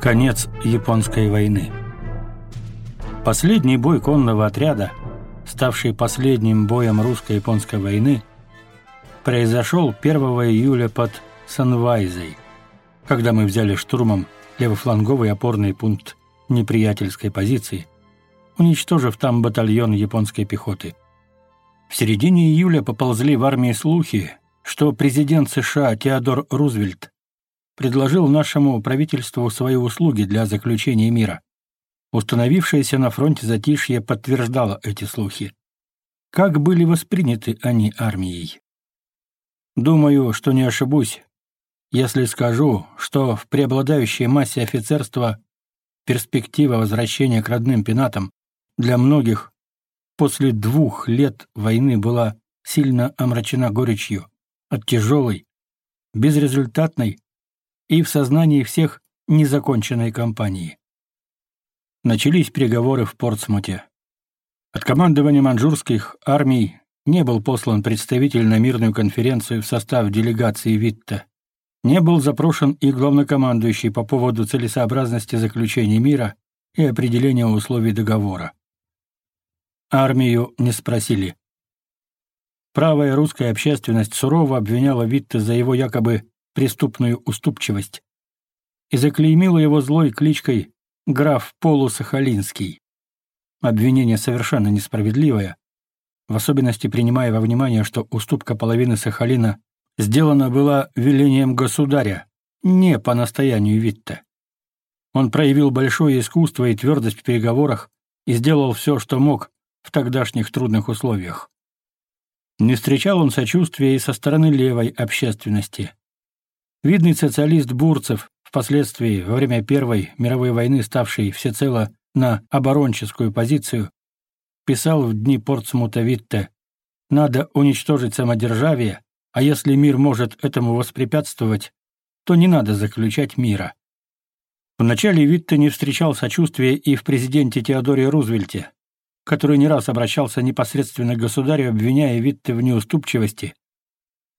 Конец японской войны. Последний бой конного отряда, ставший последним боем русско-японской войны, произошел 1 июля под Санвайзой, когда мы взяли штурмом левофланговый опорный пункт неприятельской позиции, уничтожив там батальон японской пехоты. В середине июля поползли в армии слухи, что президент США Теодор Рузвельт предложил нашему правительству свои услуги для заключения мира. Установившееся на фронте затишье подтверждало эти слухи. Как были восприняты они армией? Думаю, что не ошибусь, если скажу, что в преобладающей массе офицерства перспектива возвращения к родным пенатам для многих после двух лет войны была сильно омрачена горечью от тяжелой, безрезультатной и в сознании всех незаконченной кампании. Начались переговоры в Портсмуте. От командования манжурских армий не был послан представитель на мирную конференцию в состав делегации Витта. Не был запрошен и главнокомандующий по поводу целесообразности заключения мира и определения условий договора. Армию не спросили. Правая русская общественность сурово обвиняла Витта за его якобы преступную уступчивость, и заклеймила его злой кличкой «Граф Полусахалинский». Обвинение совершенно несправедливое, в особенности принимая во внимание, что уступка половины Сахалина сделана была велением государя, не по настоянию Витте. Он проявил большое искусство и твердость в переговорах и сделал все, что мог в тогдашних трудных условиях. Не встречал он сочувствия и со стороны левой общественности. Видный социалист Бурцев, впоследствии во время Первой мировой войны ставший всецело на оборонческую позицию, писал в дни Портсмута Витте «Надо уничтожить самодержавие, а если мир может этому воспрепятствовать, то не надо заключать мира». Вначале Витте не встречал сочувствия и в президенте Теодоре Рузвельте, который не раз обращался непосредственно к государю, обвиняя Витте в неуступчивости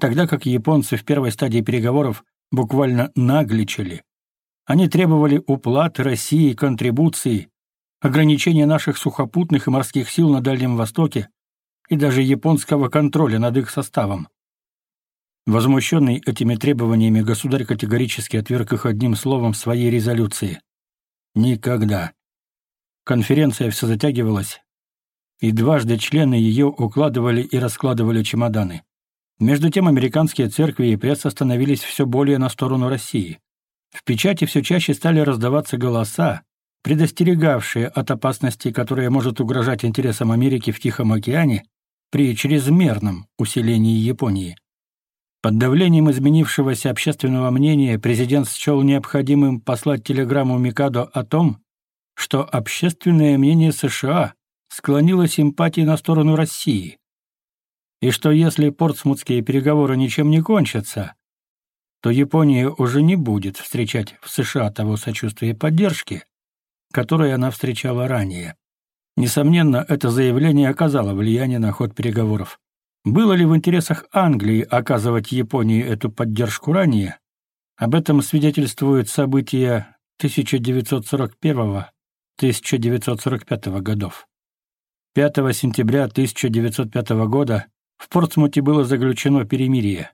тогда как японцы в первой стадии переговоров буквально нагличали. Они требовали уплаты России контрибуций, ограничения наших сухопутных и морских сил на Дальнем Востоке и даже японского контроля над их составом. Возмущенный этими требованиями, государь категорически отверг их одним словом в своей резолюции. Никогда. Конференция все затягивалась, и дважды члены ее укладывали и раскладывали чемоданы. Между тем американские церкви и пресса становились все более на сторону России. В печати все чаще стали раздаваться голоса, предостерегавшие от опасности, которая может угрожать интересам Америки в Тихом океане при чрезмерном усилении Японии. Под давлением изменившегося общественного мнения президент счел необходимым послать телеграмму Микадо о том, что общественное мнение США склонило симпатии на сторону России, и что если портсмутские переговоры ничем не кончатся, то Япония уже не будет встречать в США того сочувствия и поддержки, которое она встречала ранее. Несомненно, это заявление оказало влияние на ход переговоров. Было ли в интересах Англии оказывать Японии эту поддержку ранее? Об этом свидетельствуют события 1941-1945 годов. 5 сентября 1905 года в Портсмуте было заключено перемирие,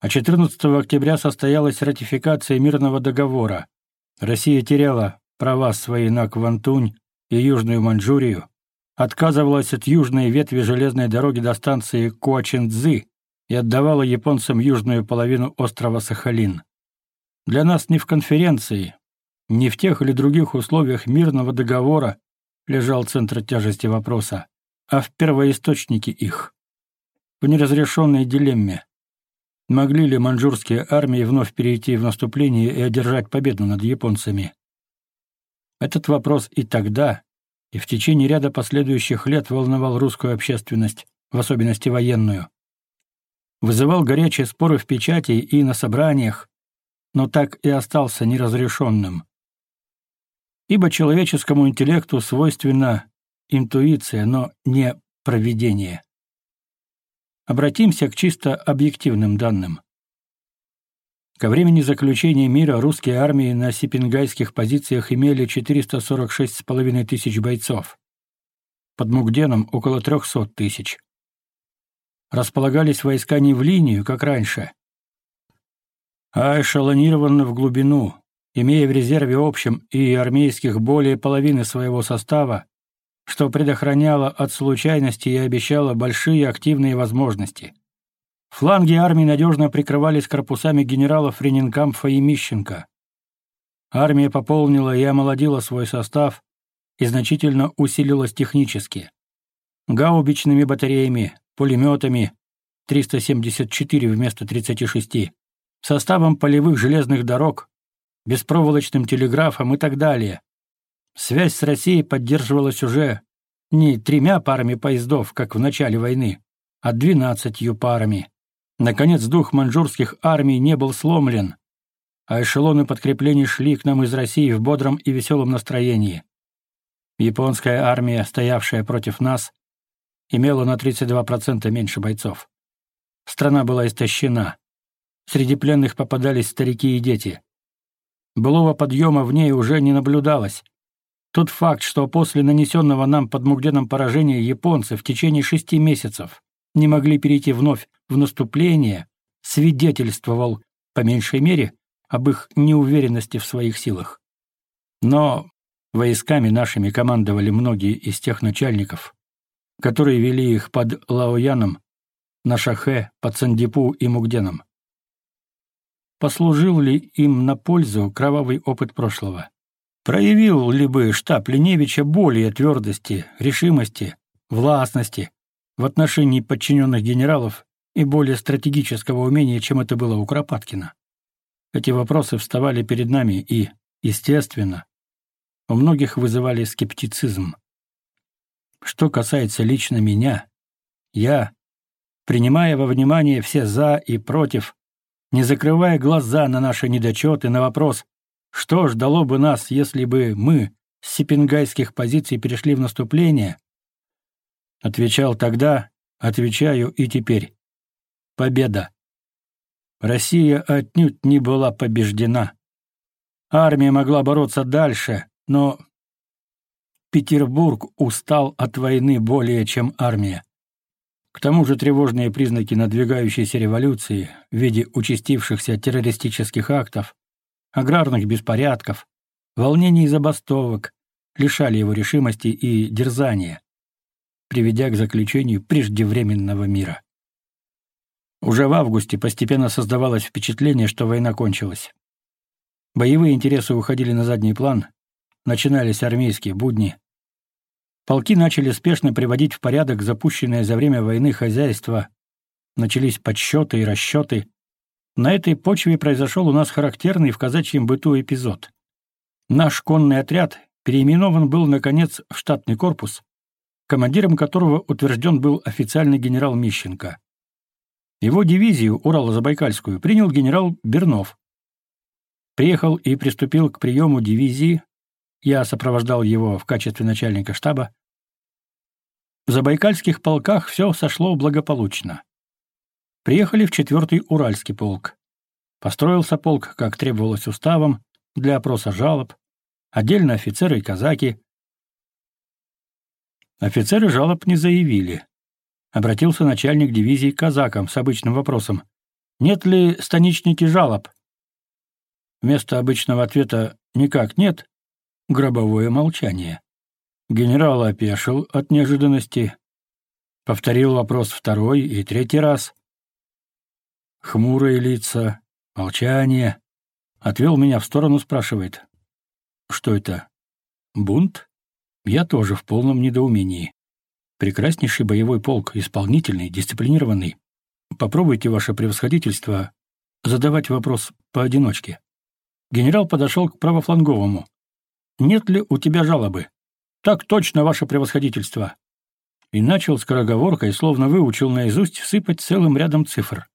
а 14 октября состоялась ратификация мирного договора. Россия теряла права свои на Квантунь и Южную Маньчжурию, отказывалась от южной ветви железной дороги до станции Куачинцзы и отдавала японцам южную половину острова Сахалин. Для нас не в конференции, не в тех или других условиях мирного договора лежал центр тяжести вопроса, а в первоисточнике их в неразрешенной дилемме. Могли ли маньчжурские армии вновь перейти в наступление и одержать победу над японцами? Этот вопрос и тогда, и в течение ряда последующих лет волновал русскую общественность, в особенности военную. Вызывал горячие споры в печати и на собраниях, но так и остался неразрешенным. Ибо человеческому интеллекту свойственна интуиция, но не провидение. Обратимся к чисто объективным данным. Ко времени заключения мира русские армии на Сипингайских позициях имели 446,5 тысяч бойцов. Под Мугденом около 300 тысяч. Располагались войска не в линию, как раньше, а эшелонированно в глубину, имея в резерве общем и армейских более половины своего состава, что предохраняло от случайности и обещало большие активные возможности. Фланги армии надежно прикрывались корпусами генералов Ренинкамфа и Мищенко. Армия пополнила и омолодила свой состав и значительно усилилась технически. Гаубичными батареями, пулеметами, 374 вместо 36, составом полевых железных дорог, беспроволочным телеграфом и так далее, Связь с Россией поддерживалась уже не тремя парами поездов, как в начале войны, а двенадцатью парами. Наконец, дух маньчжурских армий не был сломлен, а эшелоны подкреплений шли к нам из России в бодром и веселом настроении. Японская армия, стоявшая против нас, имела на 32% меньше бойцов. Страна была истощена. Среди пленных попадались старики и дети. Былого подъема в ней уже не наблюдалось. Тот факт, что после нанесенного нам под Мугденом поражения японцы в течение шести месяцев не могли перейти вновь в наступление, свидетельствовал, по меньшей мере, об их неуверенности в своих силах. Но войсками нашими командовали многие из тех начальников, которые вели их под Лаояном, на Шахе, под Сандипу и Мугденом. Послужил ли им на пользу кровавый опыт прошлого? проявил ли бы штаб Леневича более твердости, решимости, властности в отношении подчиненных генералов и более стратегического умения, чем это было у Кропаткина? Эти вопросы вставали перед нами и, естественно, у многих вызывали скептицизм. Что касается лично меня, я, принимая во внимание все «за» и «против», не закрывая глаза на наши недочеты, на вопрос что ждало бы нас, если бы мы с сипенгайских позиций перешли в наступление? Отвечал тогда, отвечаю и теперь. Победа. Россия отнюдь не была побеждена. Армия могла бороться дальше, но Петербург устал от войны более, чем армия. К тому же тревожные признаки надвигающейся революции в виде участившихся террористических актов аграрных беспорядков, волнений и забастовок, лишали его решимости и дерзания, приведя к заключению преждевременного мира. Уже в августе постепенно создавалось впечатление, что война кончилась. Боевые интересы уходили на задний план, начинались армейские будни. Полки начали спешно приводить в порядок запущенное за время войны хозяйство, начались подсчеты и расчеты, На этой почве произошел у нас характерный в казачьем быту эпизод. Наш конный отряд переименован был, наконец, в штатный корпус, командиром которого утвержден был официальный генерал Мищенко. Его дивизию, Урало-Забайкальскую, принял генерал Бернов. Приехал и приступил к приему дивизии, я сопровождал его в качестве начальника штаба. В Забайкальских полках все сошло благополучно. Приехали в 4-й Уральский полк. Построился полк, как требовалось уставом, для опроса жалоб, отдельно офицеры и казаки. Офицеры жалоб не заявили. Обратился начальник дивизии к казакам с обычным вопросом. «Нет ли станичники жалоб?» Вместо обычного ответа «никак нет» — гробовое молчание. Генерал опешил от неожиданности. Повторил вопрос второй и третий раз хмурое лица, молчание. Отвел меня в сторону, спрашивает. «Что это? Бунт?» Я тоже в полном недоумении. Прекраснейший боевой полк, исполнительный, дисциплинированный. Попробуйте, ваше превосходительство, задавать вопрос поодиночке. Генерал подошел к правофланговому. «Нет ли у тебя жалобы?» «Так точно, ваше превосходительство!» И начал скороговоркой, словно выучил наизусть, всыпать целым рядом цифр.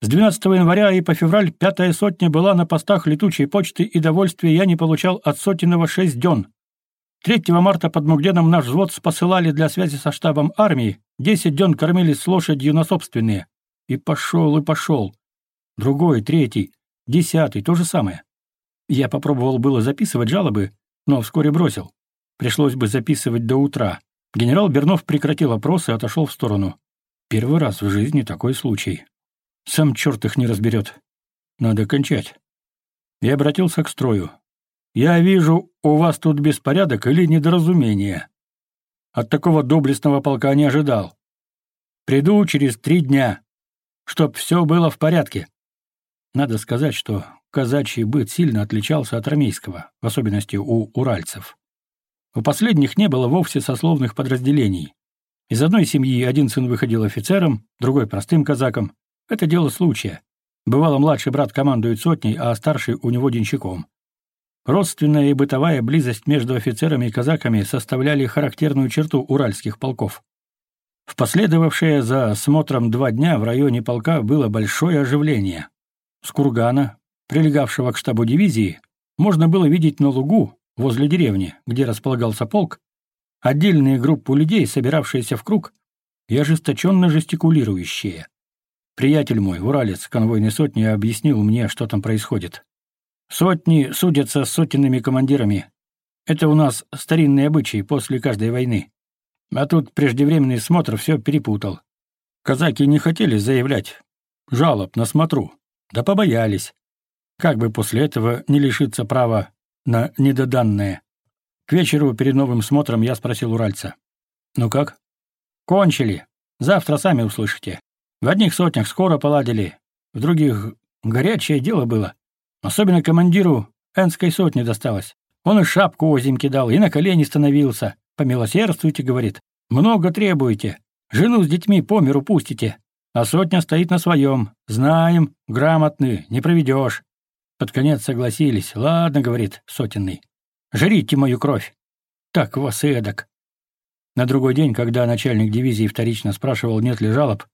С 12 января и по февраль пятая сотня была на постах летучей почты, и довольствия я не получал от сотенного шесть дён. 3 марта под Мугденом наш взвод посылали для связи со штабом армии, 10 дён кормились с лошадью на собственные. И пошел, и пошел. Другой, третий, десятый, то же самое. Я попробовал было записывать жалобы, но вскоре бросил. Пришлось бы записывать до утра. Генерал Бернов прекратил опросы и отошел в сторону. Первый раз в жизни такой случай. Сам черт их не разберет. Надо кончать. Я обратился к строю. Я вижу, у вас тут беспорядок или недоразумение. От такого доблестного полка не ожидал. Приду через три дня, чтоб все было в порядке. Надо сказать, что казачий быт сильно отличался от армейского, в особенности у уральцев. У последних не было вовсе сословных подразделений. Из одной семьи один сын выходил офицером, другой — простым казаком, это дело случая. Бывало, младший брат командует сотней, а старший у него денщиком. Родственная и бытовая близость между офицерами и казаками составляли характерную черту уральских полков. В последовавшие за осмотром два дня в районе полка было большое оживление. С кургана, прилегавшего к штабу дивизии, можно было видеть на лугу, возле деревни, где располагался полк, отдельные группы людей, собиравшиеся в круг и ожесточенно жестикулирующие. Приятель мой, уралец конвойной сотни, объяснил мне, что там происходит. Сотни судятся с сотенными командирами. Это у нас старинные обычаи после каждой войны. А тут преждевременный смотр все перепутал. Казаки не хотели заявлять жалоб на смотру, да побоялись. Как бы после этого не лишиться права на недоданное. К вечеру перед новым смотром я спросил уральца. «Ну как?» «Кончили. Завтра сами услышите». В одних сотнях скоро поладили, в других горячее дело было. Особенно командиру Энской сотни досталось. Он и шапку озим кидал, и на колени становился. «Помилосердствуйте», — говорит. «Много требуете. Жену с детьми по миру пустите. А сотня стоит на своем. Знаем, грамотны, не проведешь». Под конец согласились. «Ладно», — говорит сотенный. «Жрите мою кровь». «Так вас эдак». На другой день, когда начальник дивизии вторично спрашивал, нет ли жалоб,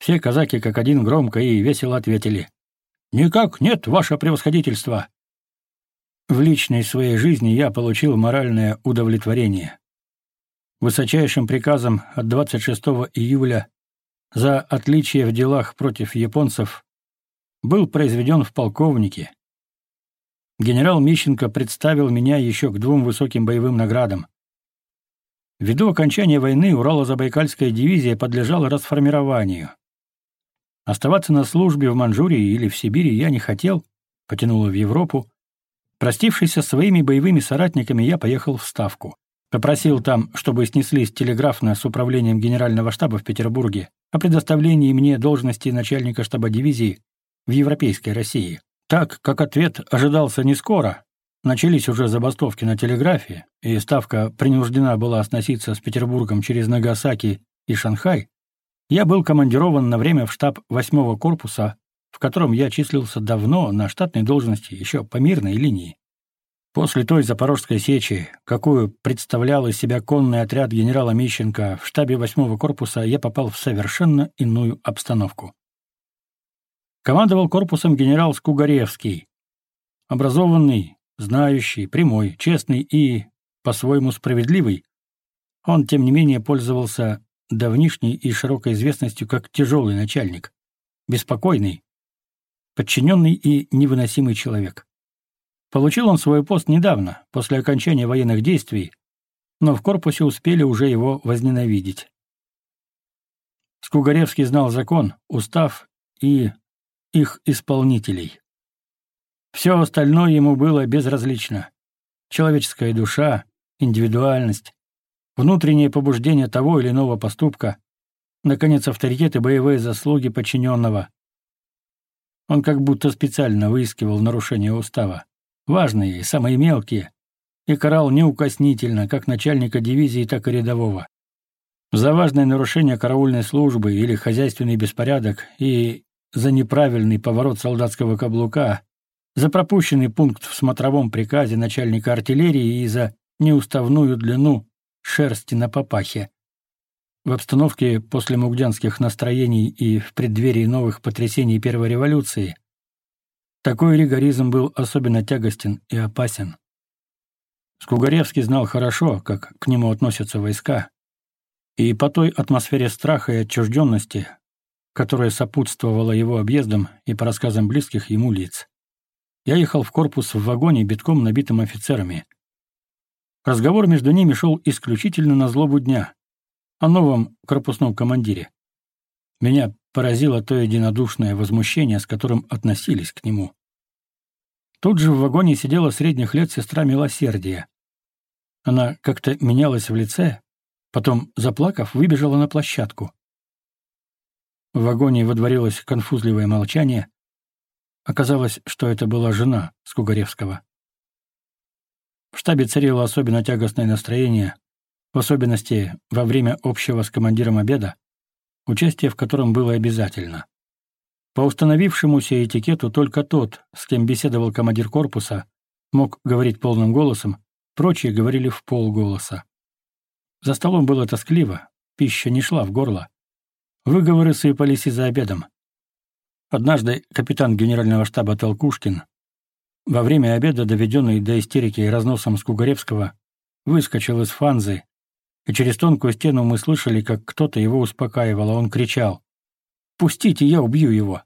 все казаки как один громко и весело ответили. «Никак нет, ваше превосходительство!» В личной своей жизни я получил моральное удовлетворение. Высочайшим приказом от 26 июля за отличие в делах против японцев был произведен в полковнике. Генерал Мищенко представил меня еще к двум высоким боевым наградам. Ввиду окончания войны Урало-Забайкальская дивизия подлежала расформированию. Оставаться на службе в Манчжурии или в Сибири я не хотел, потянуло в Европу. Простившись со своими боевыми соратниками, я поехал в Ставку. Попросил там, чтобы снеслись телеграфно с управлением Генерального штаба в Петербурге о предоставлении мне должности начальника штаба дивизии в Европейской России. Так как ответ ожидался не скоро, начались уже забастовки на телеграфе, и Ставка принуждена была сноситься с Петербургом через Нагасаки и Шанхай, я был командирован на время в штаб 8-го корпуса, в котором я числился давно на штатной должности еще по мирной линии. После той запорожской сечи, какую представлял из себя конный отряд генерала Мищенко, в штабе 8-го корпуса я попал в совершенно иную обстановку. Командовал корпусом генерал Скугаревский. Образованный, знающий, прямой, честный и, по-своему, справедливый, он, тем не менее, пользовался давнишний и широкой известностью как тяжелый начальник, беспокойный, подчиненный и невыносимый человек. Получил он свой пост недавно, после окончания военных действий, но в корпусе успели уже его возненавидеть. Скугаревский знал закон, устав и их исполнителей. Все остальное ему было безразлично. Человеческая душа, индивидуальность, внутреннее побуждение того или иного поступка, наконец, авторитет и боевые заслуги подчиненного. Он как будто специально выискивал нарушения устава, важные, и самые мелкие, и карал неукоснительно как начальника дивизии, так и рядового. За важное нарушение караульной службы или хозяйственный беспорядок и за неправильный поворот солдатского каблука, за пропущенный пункт в смотровом приказе начальника артиллерии и за неуставную длину шерсти на папахе. В обстановке после мугдянских настроений и в преддверии новых потрясений Первой революции такой ригоризм был особенно тягостен и опасен. Скугаревский знал хорошо, как к нему относятся войска, и по той атмосфере страха и отчужденности, которая сопутствовала его объездам и по рассказам близких ему лиц. Я ехал в корпус в вагоне, битком набитым офицерами — Разговор между ними шел исключительно на злобу дня, о новом корпусном командире. Меня поразило то единодушное возмущение, с которым относились к нему. Тут же в вагоне сидела средних лет сестра милосердия. Она как-то менялась в лице, потом, заплакав, выбежала на площадку. В вагоне водворилось конфузливое молчание. Оказалось, что это была жена Скугаревского. В штабе царило особенно тягостное настроение, в особенности во время общего с командиром обеда, участие в котором было обязательно. По установившемуся этикету только тот, с кем беседовал командир корпуса, мог говорить полным голосом, прочие говорили в полголоса. За столом было тоскливо, пища не шла в горло. Выговоры сыпались и за обедом. Однажды капитан генерального штаба Толкушкин во время обеда, доведенный до истерики разносом Скугаревского, выскочил из фанзы, и через тонкую стену мы слышали, как кто-то его успокаивал, а он кричал «Пустите, я убью его!»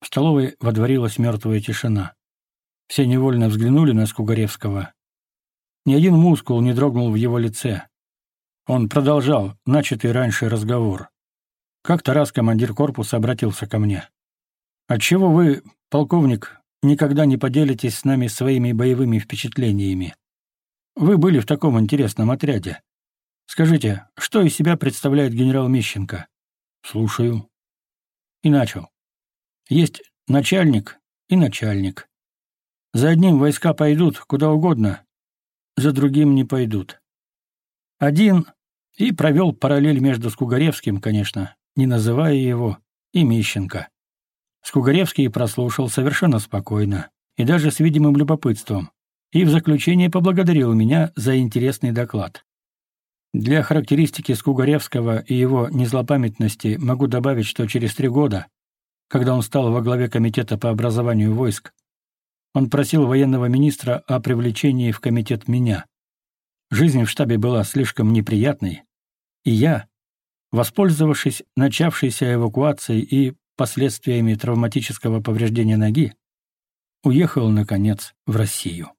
В столовой водворилась мертвая тишина. Все невольно взглянули на Скугаревского. Ни один мускул не дрогнул в его лице. Он продолжал начатый раньше разговор. Как-то раз командир корпуса обратился ко мне. «Отчего вы, полковник, никогда не поделитесь с нами своими боевыми впечатлениями. Вы были в таком интересном отряде. Скажите, что из себя представляет генерал Мищенко? Слушаю. И начал. Есть начальник и начальник. За одним войска пойдут куда угодно, за другим не пойдут. Один и провел параллель между Скугаревским, конечно, не называя его, и Мищенко. Скугаревский прослушал совершенно спокойно и даже с видимым любопытством, и в заключение поблагодарил меня за интересный доклад. Для характеристики Скугаревского и его незлопамятности могу добавить, что через три года, когда он стал во главе Комитета по образованию войск, он просил военного министра о привлечении в комитет меня. Жизнь в штабе была слишком неприятной, и я, воспользовавшись начавшейся эвакуацией и последствиями травматического повреждения ноги, уехал, наконец, в Россию.